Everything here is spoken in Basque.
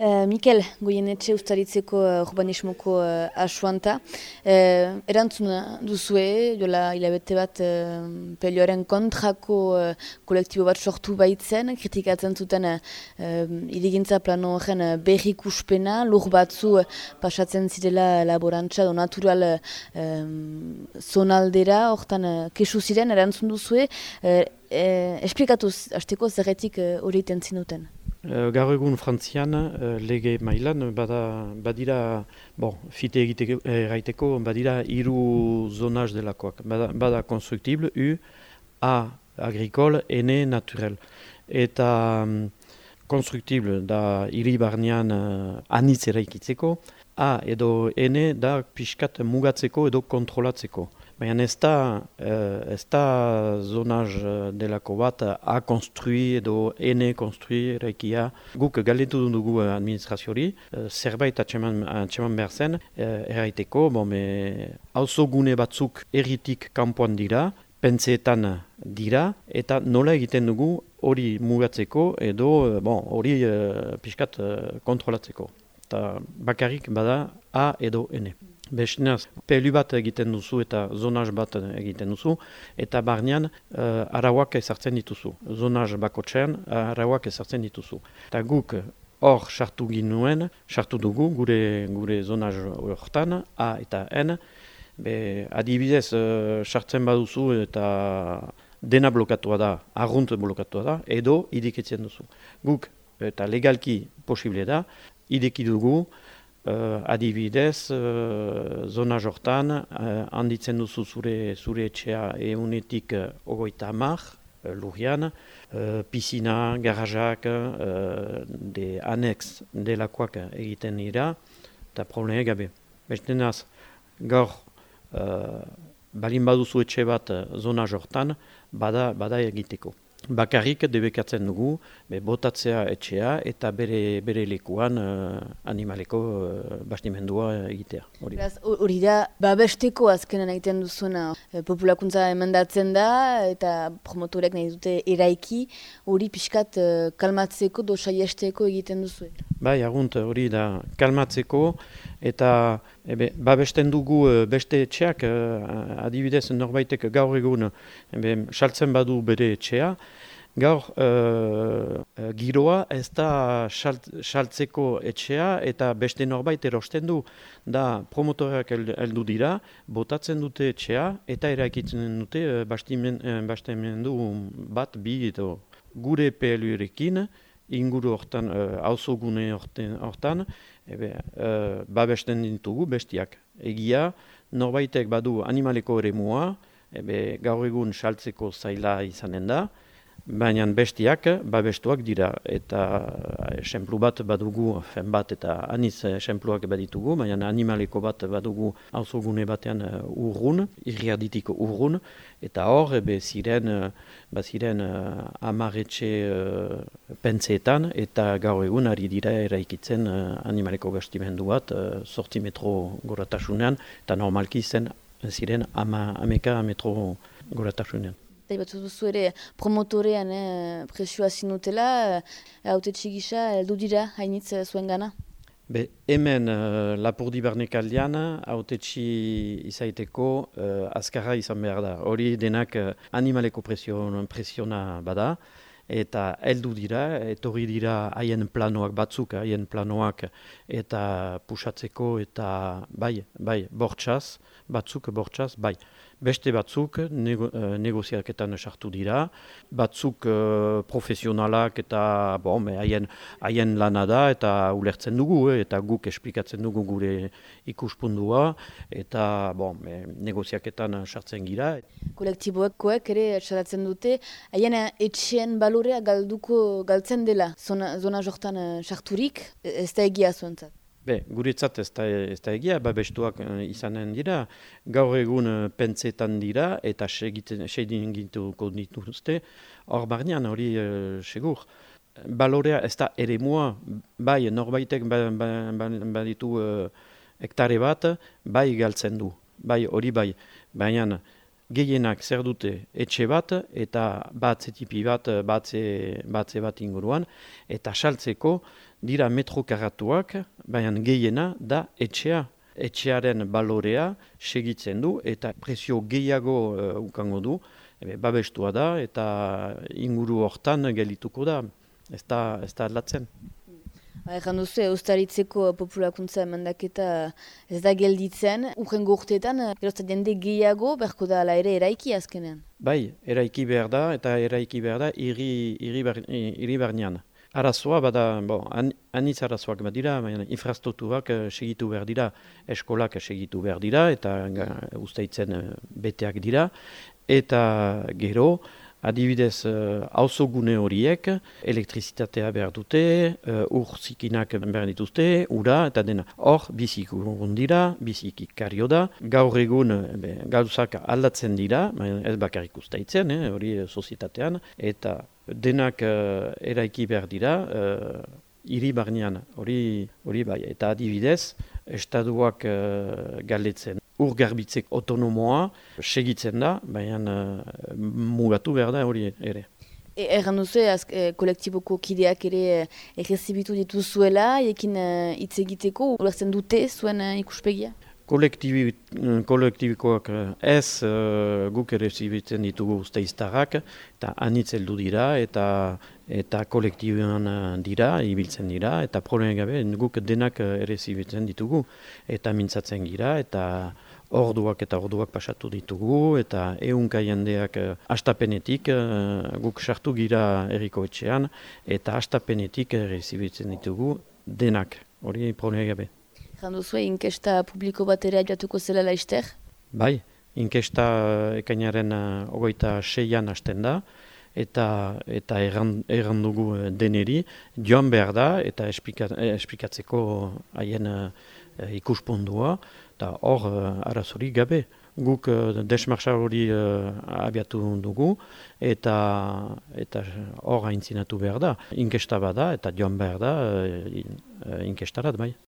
Uh, Mikel, goien etxe ustaritzeko uh, urbanismoko uh, asuanta. Uh, erantzun duzue, jola hilabete bat uh, pelioaren kontrako uh, kolektibo bat sortu baitzen, kritikatzen zuten uh, irigintza plano horren uh, berrik uspena, lur batzu uh, pasatzen zirela laborantza do natural uh, zonaldera, hortan uh, kesu ziren, erantzun duzue. Uh, uh, esplikatuz, hasteko zerretik hori uh, zinuten? Uh, gaur egun frantzian uh, lege mailan bada, badira, bon, fite egiteko erraiteko, badira hiru zonaz delakoak. Bada, bada konstruktible, U, A, agrikol, N, naturel. Eta konstruktible da hiri barnean uh, anitz eraikitzeko, A edo N da pixkat mugatzeko edo kontrolatzeko. Baina ez da, uh, ez da zonaz eh, delako bat A konstrui edo N konstrui eraikia. Guk galetu dugu administraziori, zerbait atseman, atseman behar zen, eraiteko, bon, hauzo gune batzuk erritik kanpoan dira, pentseetan dira, eta nola egiten dugu hori mugatzeko edo bon, hori uh, pixkat kontrolatzeko. Eta bakarrik bada A edo N. Bestinaz, pelu bat egiten duzu eta zonaz bat egiten duzu, eta barnean uh, arauak ezartzen dituzu. Zonaz bako txean, arauak ezartzen dituzu. Eta guk hor sartu ginuen, sartu dugu gure, gure zonaz horretan, A eta N, be, adibidez uh, sartzen baduzu eta dena blokatua da, argunt blokatua da, edo idiketzen duzu. Guk eta legalki posible da, ideki dugu, Uh, adibidez, uh, zona jortan, uh, handitzen duzu zure, zure etxea eunetik uh, ogoita amak, uh, lurian, uh, pisina, garajak, uh, de anex delakoak egiten dira, eta probleme gabe. Bestenaz, gaur, uh, balin baduzu etxe bat zona jortan, bada, bada egiteko bakarrik debekatzen dugu, be, botatzea etxea eta bere, bere lekuan uh, animaleko uh, bastimendua egitea. Hori da, babesteko azkenan egiten duzuna, e, populakuntza emendatzen da eta promotorek nahi dute eraiki, hori pixkat kalmatzeko, dosa esteko egiten duzu. Bai, agunt, hori da, kalmatzeko eta ebe, babesten dugu beste etxeak, adibidez norbaitek gaur egun, ebe, saltzen badu bere etxea, Gaur, uh, giroa ez da saltzeko etxea eta beste norbait erosten du. Da promotoreak heldu dira, botatzen dute etxea eta eraikitzen dute uh, bastimendu bat bi edo gure PLU-rekin inguru hortan, uh, gune hortan, ebe, uh, babesten ditugu bestiak. Egia, norbaitek badu animaleko ere mua, ebe, gaur egun saltzeko zaila izanen da, Baina bestiak babestuak dira. Eta esemplu bat badugu, fen bat eta aniz esempluak baditugu, baina animaleko bat badugu auzogune batean uh, urrun, irriaditiko urrun, eta hor, ebe ziren, ba uh, amaretxe uh, pentseetan, eta gaur egun ari dira eraikitzen uh, animaleko bastimendu bat, uh, sortzi metro goratasunean, eta normalki zen ziren ama, ameka metro goratasunean eta ibatzu duzu ere promotorean eh, presioa zinutela, eh, haute txigisa, eldu dira hainitz eh, zuen gana? Be, hemen uh, Lapurdi Barnekaldian autetxi izaiteko uh, azkarra izan behar da. Hori denak uh, animaleko presion, presiona bada eta heldu dira, etorri dira haien planoak batzuk, haien planoak eta pusatzeko eta bai, bai, bortxaz, batzuk bortxaz, bai. Beste batzuk nego, uh, negoziaketan sartu dira, batzuk uh, profesionalak eta bon, haien, haien lana da eta ulertzen dugu, eh, eta guk esplikatzen dugu gure ikuspundua, eta bon, negoziaketan sartzen gira. Kolektiboekoek ere salatzen dute, haien etxeen balorea galduko galtzen dela, zona, zona jortan sarturik, ez da egia zuentzat. Be, guretzat ez da, ez da egia, babestuak uh, izanen dira, gaur egun uh, pentsetan dira eta seidin gintuko dituzte, hor barnean hori uh, segur. Balorea ez da ere mua, bai norbaitek baditu ba, ba, ba, uh, hektare bat, bai galtzen du, bai hori bai, baina gehienak zer dute etxe bat eta batze tipi bat, batze, batze bat inguruan, eta saltzeko dira metro karatuak, baina gehiena da etxea. Etxearen balorea segitzen du eta presio gehiago uh, ukango du, ebe, babestua da eta inguru hortan gelituko da, ez da, ez da atlatzen. Egan duzu, eustaritzeko populakuntza emandaketa ez da gelditzen. Urrengo urteetan, gerozta jende gehiago, berko da ala ere eraiki azkenean? Bai, eraiki behar da, eta eraiki behar da, iri, bar, barnean. Arazoa, bada, bon, an, anitz arazoak bat dira, infrastrukturak uh, segitu behar dira, eskolak segitu behar dira, eta uh, ustaitzen uh, beteak dira, eta gero, Adibidez, hauzo uh, gune horiek, elektrizitatea behar dute, uh, ur zikinak behar dituzte, ura eta dena. Hor, bizik dira, bizik ikario da. Gaur egun, be, gauzak aldatzen dira, ez bakarrik ustaitzen, eh, hori eh, sozietatean, eta denak uh, eraiki behar dira, uh, hiri barnean, hori, hori bai. Eta adibidez, estaduak uh, galdetzen ur garbitzek autonomoa segitzen da, baina uh, mugatu behar da hori ere. E, erran duzu, e, kolektiboko kideak ere errezibitu dituzuela, ekin hitz uh, egiteko, ulertzen dute zuen uh, ikuspegia? kolektibikoak ez uh, guk ere zibitzen ditugu uste iztarrak, eta anitzeldu dira, eta eta kolektiboan dira, ibiltzen dira, eta problema gabe guk denak ere zibitzen ditugu, eta mintzatzen gira, eta orduak eta orduak pasatu ditugu, eta ehunka jendeak uh, astapenetik uh, guk sartu gira eriko etxean, eta astapenetik ere zibitzen ditugu denak, hori problema gabe. Jandu zuen, inkesta publiko bat ere abiatuko zela laizter? Bai, inkesta ekainaren uh, ogoita seian hasten da, eta eta errandugu deneri, joan behar da, eta esplikatzeko haien uh, ikuspundua, eta hor uh, arazori gabe. Guk uh, hori uh, abiatu dugu, eta eta hor haintzinatu behar da. Inkesta bada, eta joan behar da, uh, inkestarat bai.